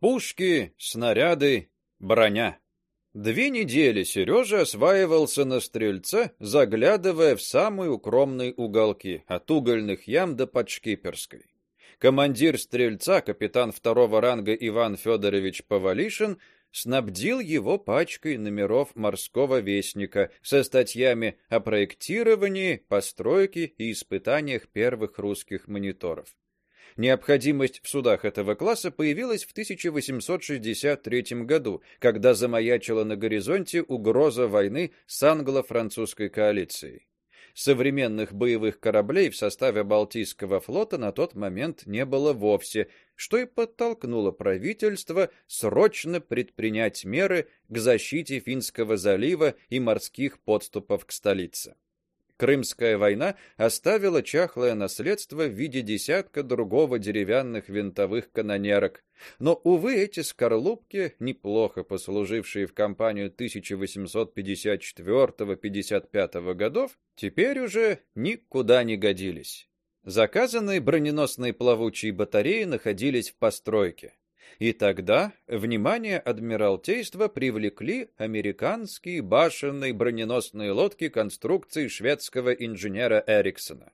Пушки, снаряды, броня. Две недели Сережа осваивался на стрельце, заглядывая в самые укромные уголки, от угольных ям до подшкиперской. Командир стрельца, капитан второго ранга Иван Федорович Повалишин, снабдил его пачкой номеров морского вестника со статьями о проектировании, постройке и испытаниях первых русских мониторов. Необходимость в судах этого класса появилась в 1863 году, когда замаячила на горизонте угроза войны с англо-французской коалицией. Современных боевых кораблей в составе Балтийского флота на тот момент не было вовсе, что и подтолкнуло правительство срочно предпринять меры к защите Финского залива и морских подступов к столице. Крымская война оставила чахлое наследство в виде десятка другого деревянных винтовых канонерок. Но увы, эти скорлупки, неплохо послужившие в кампанию 1854-55 годов, теперь уже никуда не годились. Заказанные броненосные плавучие батареи находились в постройке. И тогда внимание адмиралтейства привлекли американские башенные броненосные лодки конструкции шведского инженера Эриксона.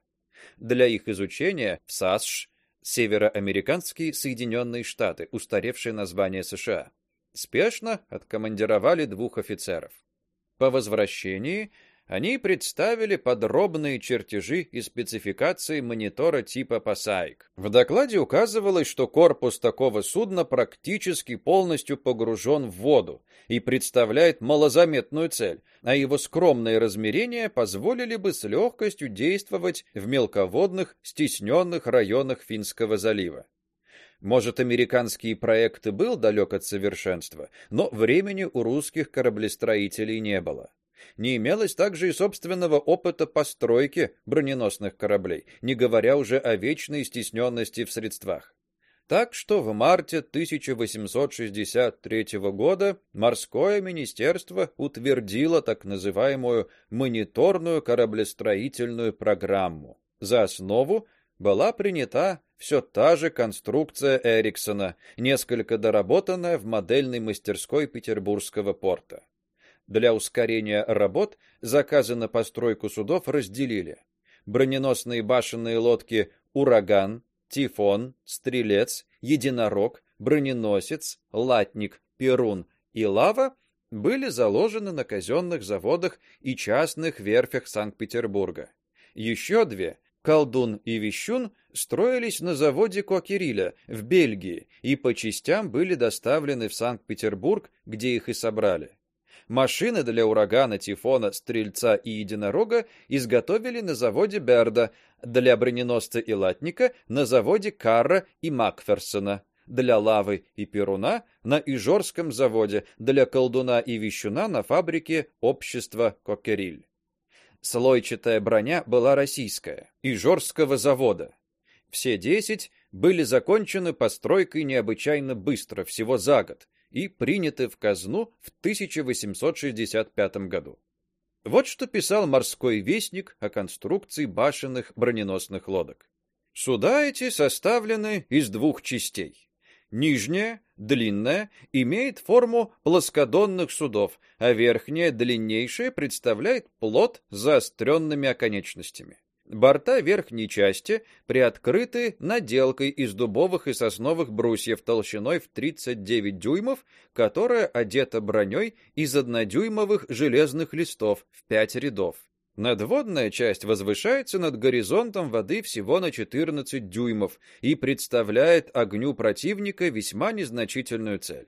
Для их изучения в САСШ североамериканские Соединенные Штаты, устаревшее название США, спешно откомандировали двух офицеров. По возвращении они представили подробные чертежи и спецификации монитора типа Passaic. В докладе указывалось, что корпус такого судна практически полностью погружен в воду и представляет малозаметную цель, а его скромные размерения позволили бы с легкостью действовать в мелководных, стесненных районах Финского залива. Может, американский проект и был далек от совершенства, но времени у русских кораблестроителей не было. Не имелось также и собственного опыта постройки броненосных кораблей, не говоря уже о вечной стесненности в средствах. Так что в марте 1863 года морское министерство утвердило так называемую мониторную кораблестроительную программу. За основу была принята все та же конструкция Эриксона, несколько доработанная в модельной мастерской Петербургского порта. Для ускорения работ заказы на постройку судов разделили. Броненосные башенные лодки Ураган, Тифон, Стрелец, Единорог, Броненосец, Латник, Перун и Лава были заложены на казенных заводах и частных верфях Санкт-Петербурга. Еще две Колдун и Вещун строились на заводе Кокириля в Бельгии и по частям были доставлены в Санкт-Петербург, где их и собрали. Машины для урагана, тифона, стрельца и единорога изготовили на заводе Берда, для броненосца и латника на заводе Карра и Макферсона, для лавы и перуна на Ижорском заводе, для колдуна и вещуна на фабрике общества Кокериль. Слойчатая броня была российская, Ижорского завода. Все десять были закончены постройкой необычайно быстро, всего за год, и приняты в казну в 1865 году. Вот что писал морской вестник о конструкции башенных броненосных лодок. Суда эти составлены из двух частей. Нижняя, длинная, имеет форму плоскодонных судов, а верхняя, длиннейшая, представляет плот с заостренными оконечностями. Борта верхней части приоткрыты наделкой из дубовых и сосновых брусьев толщиной в 39 дюймов, которая одета броней из однодюймовых железных листов в пять рядов. Надводная часть возвышается над горизонтом воды всего на 14 дюймов и представляет огню противника весьма незначительную цель.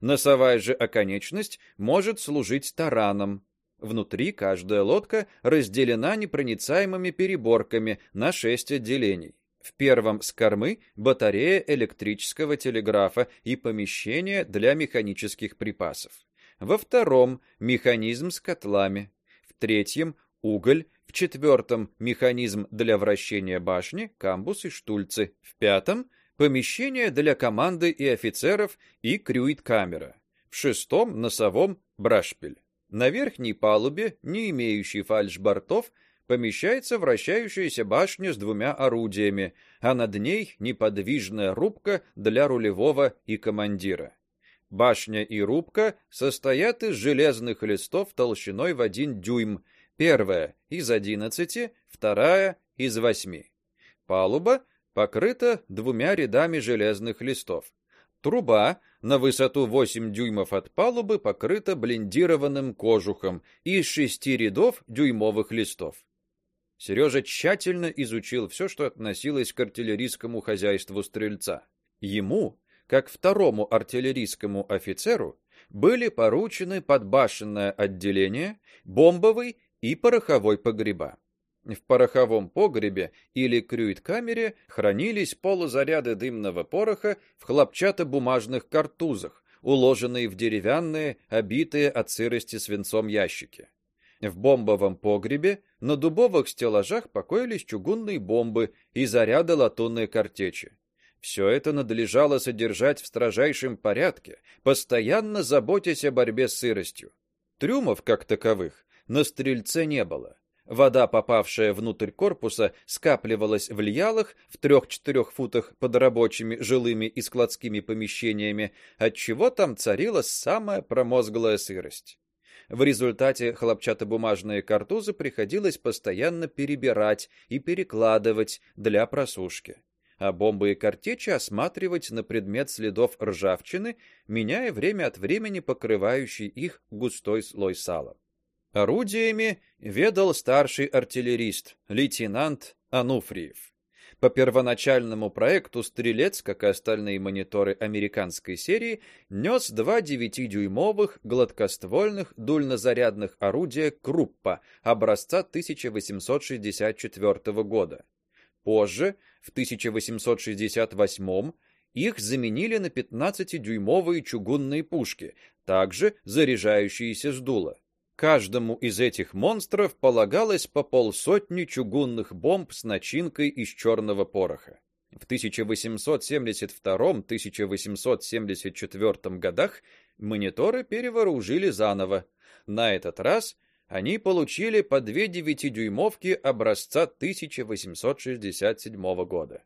Носовая же оконечность может служить тараном. Внутри каждая лодка разделена непроницаемыми переборками на шесть отделений. В первом с кормы батарея электрического телеграфа и помещение для механических припасов. Во втором механизм с котлами. В третьем уголь, в четвертом механизм для вращения башни, камбус и штульцы. В пятом помещение для команды и офицеров и крюит-камера. В шестом носовом брашпиль. На верхней палубе, не имеющей фальшбортов, помещается вращающаяся башня с двумя орудиями, а над ней неподвижная рубка для рулевого и командира. Башня и рубка состоят из железных листов толщиной в один дюйм, первая из одиннадцати, вторая из восьми. Палуба покрыта двумя рядами железных листов. Труба на высоту 8 дюймов от палубы покрыта блиндированным кожухом из шести рядов дюймовых листов. Сережа тщательно изучил все, что относилось к артиллерийскому хозяйству стрельца. Ему, как второму артиллерийскому офицеру, были поручены подбашенное отделение, бомбовый и пороховой погреба. В пороховом погребе или крюит-камере хранились полузаряды дымного пороха в хлопчатобумажных картузах, уложенные в деревянные, обитые от сырости свинцом ящики. В бомбовом погребе на дубовых стеллажах покоились чугунные бомбы и заряды латунной картечи. Все это надлежало содержать в строжайшем порядке, постоянно заботясь о борьбе с сыростью. Трюмов как таковых на стрельце не было. Вода, попавшая внутрь корпуса, скапливалась в льялах в трех-четырех футах под рабочими жилыми и складскими помещениями, отчего там царила самая промозглая сырость. В результате хлопчатобумажные картузы приходилось постоянно перебирать и перекладывать для просушки, а бомбы и картечи осматривать на предмет следов ржавчины, меняя время от времени покрывающий их густой слой сала. Орудиями ведал старший артиллерист, лейтенант Ануфриев. По первоначальному проекту стрелец, как и остальные мониторы американской серии, нес два 9-дюймовых гладкоствольных дульнозарядных орудия Круппа образца 1864 года. Позже, в 1868 их заменили на 15-дюймовые чугунные пушки, также заряжающиеся с дула. Каждому из этих монстров полагалось по полсотни чугунных бомб с начинкой из черного пороха. В 1872-1874 годах мониторы перевооружили заново. На этот раз они получили по две девятидюймовки образца 1867 года.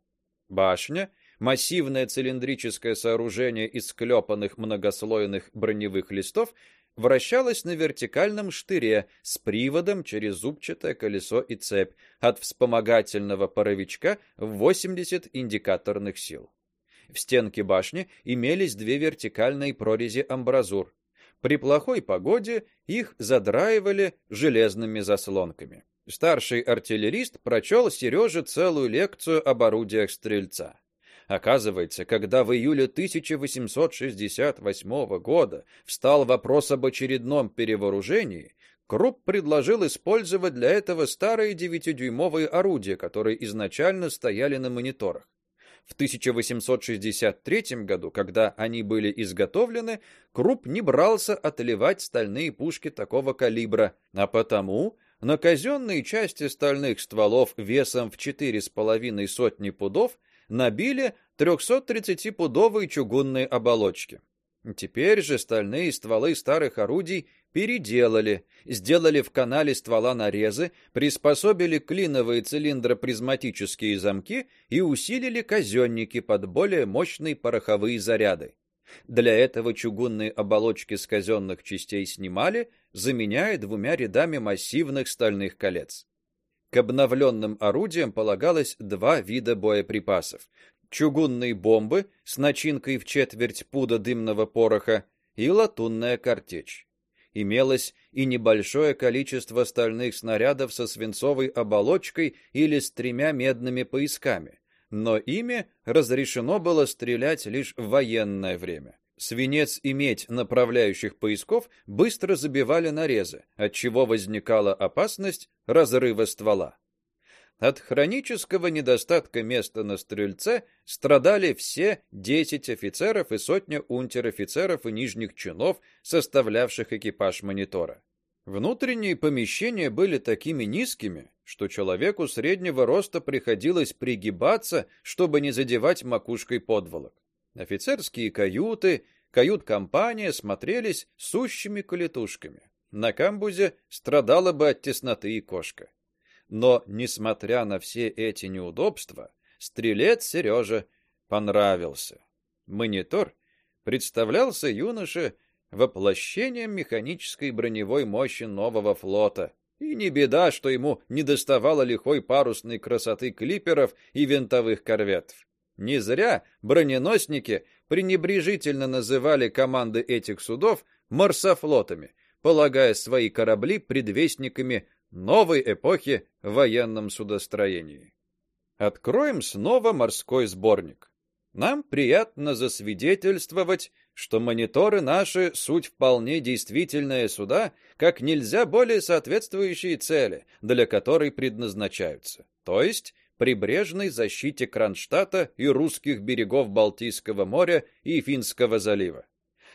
Башня массивное цилиндрическое сооружение из склепанных многослойных броневых листов вращалась на вертикальном штыре с приводом через зубчатое колесо и цепь от вспомогательного паровичка в 80 индикаторных сил. В стенке башни имелись две вертикальные прорези амбразур. При плохой погоде их задраивали железными заслонками. Старший артиллерист прочел Сереже целую лекцию об орудиях стрельца. Оказывается, когда в июле 1868 года встал вопрос об очередном перевооружении, Круп предложил использовать для этого старые девятидюймовые орудия, которые изначально стояли на мониторах. В 1863 году, когда они были изготовлены, Круп не брался отливать стальные пушки такого калибра, а потому на казенные части стальных стволов весом в четыре с половиной сотни пудов набили 330-пудовые чугунные оболочки. Теперь же стальные стволы старых орудий переделали, сделали в канале ствола нарезы, приспособили клиновые цилиндропризматические замки и усилили казённики под более мощные пороховые заряды. Для этого чугунные оболочки с казенных частей снимали, заменяя двумя рядами массивных стальных колец. К обновленным орудиям полагалось два вида боеприпасов: чугунные бомбы с начинкой в четверть пуда дымного пороха и латунная картечь. Имелось и небольшое количество стальных снарядов со свинцовой оболочкой или с тремя медными поясками, но ими разрешено было стрелять лишь в военное время. Свинец и медь направляющих поясков быстро забивали нарезы, от чего возникала опасность разрыва ствола. От хронического недостатка места на стрельце страдали все десять офицеров и сотня унтер-офицеров и нижних чинов, составлявших экипаж монитора. Внутренние помещения были такими низкими, что человеку среднего роста приходилось пригибаться, чтобы не задевать макушкой подволок. Офицерские каюты, кают-компания смотрелись сущими колетушками. На камбузе страдала бы от тесноты и кошка. Но несмотря на все эти неудобства, стрелец Сережа понравился. Монитор представлялся юноше воплощением механической броневой мощи нового флота. И не беда, что ему недоставало лихой парусной красоты клиперов и винтовых корветов. Не зря броненосники пренебрежительно называли команды этих судов марсофлотами, полагая свои корабли предвестниками новой эпохи в военном судостроении. Откроем снова морской сборник. Нам приятно засвидетельствовать, что мониторы наши суть вполне действительные суда, как нельзя более соответствующие цели, для которой предназначаются. То есть прибрежной защите Кронштадта и русских берегов Балтийского моря и Финского залива.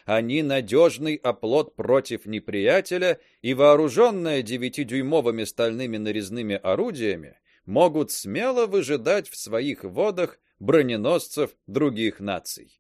Они надежный оплот против неприятеля и вооруженные девятидюймовыми стальными нарезными орудиями могут смело выжидать в своих водах броненосцев других наций.